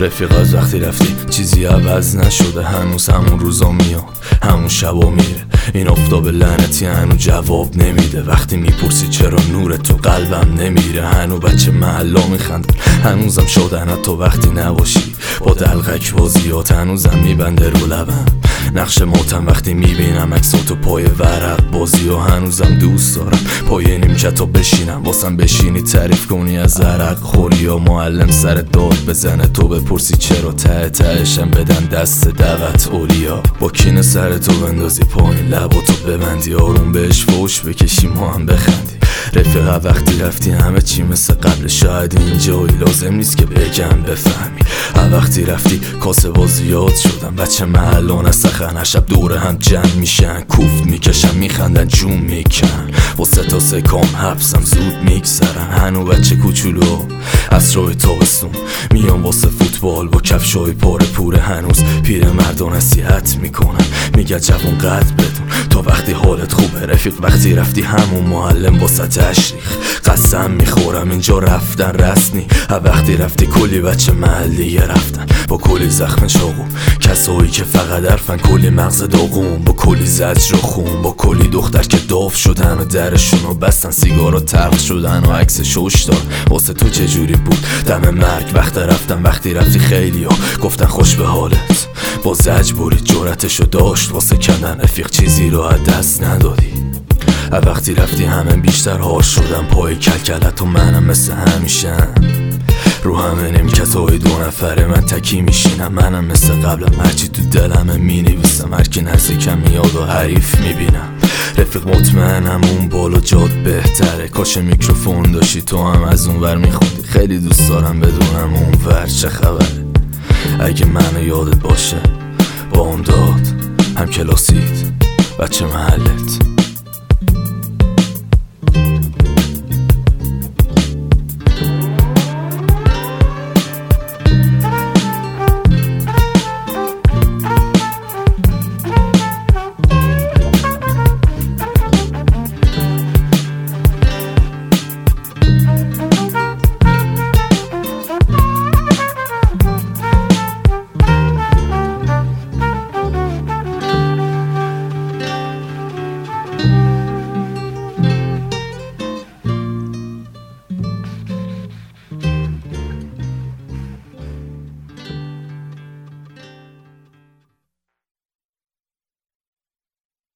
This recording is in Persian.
رفیق از وقتی رفتی چیزی عوض نشده هنوز همون روزا میاد همون شبا میره. این افتاب لعنتی هنو جواب نمیده. وقتی می‌پرسی چرا نور تو قلبم نمیره؟ هنو بچه محلا میخند هنوزم شدن تو وقتی نباشی. با دلغک بازیات هنوزم میبنده رو لبم. نقش موتم وقتی می‌بینم تو پای ورق بازی و هنوزم دوست دارم. پای نیمکت و بشینم واسم بشینی تعریف کنی از عرق. خوری و معلم سر داد بزنه تو بپرسی چرا ته تهشم بدن دست دعوت اولیا. با کین سر تو بندازی پایین لب و تو ببندی آروم بهش فوش بکشی ما هم بخندی رفیقا وقتی رفتی همه چی مثل قبل شاید اینجایی لازم نیست که بگم بفهمی. وقتی رفتی کاسه زیاد شدم بچه محلان از سخن شب دوره هم جمع میشن. کوفت می‌کشن میخندن جون میکن. واسه تا سکام حبسم زود میگذرن. هنو بچه کوچولو. روی تابستون میام واسه فوتبال با کفشای پر پوره هنوز. پیر مردان نصیحت می‌کنن میگه جوون قد بدون. تا وقتی حالت خوبه رفیق وقتی رفتی همون معلم واسه تشریخ. قسم می‌خورم اینجا رفتن رسنی وقتی رفتی کلی بچه محلی رفتن. با کلی زخم چاقو کسایی که فقط حرفن کلی مغز داغون با کلی زجر و خون با کلی دختر که داف شدن و درشون و بستن سیگار و تلخ شدن و عکس شوش دار واسه تو چجوری بود؟ دم مرگ وقت رفتم وقتی رفتی خیلی ها. گفتن خوش به حالت. با زج برید جورتشو داشت. واسه کندن رفیق چیزی رو از دست ندادی. وقتی رفتی همه بیشتر هاش شدم پای کلکلت و منم مثل همیشه رو همه های دو نفره من تکی میشینم. منم مثل قبلم هرچی تو دلمه می‌نویسم. هر کی نزدیکم میاد و حریف می‌بینم رفیق مطمئنم اون بالا جاد بهتره. کاش میکروفون داشتی تو هم از اون ور میخوندی. خیلی دوست دارم بدونم اون ور چه خبره. اگه منو یادت باشه با اون داد هم کلاسیت بچه محلت.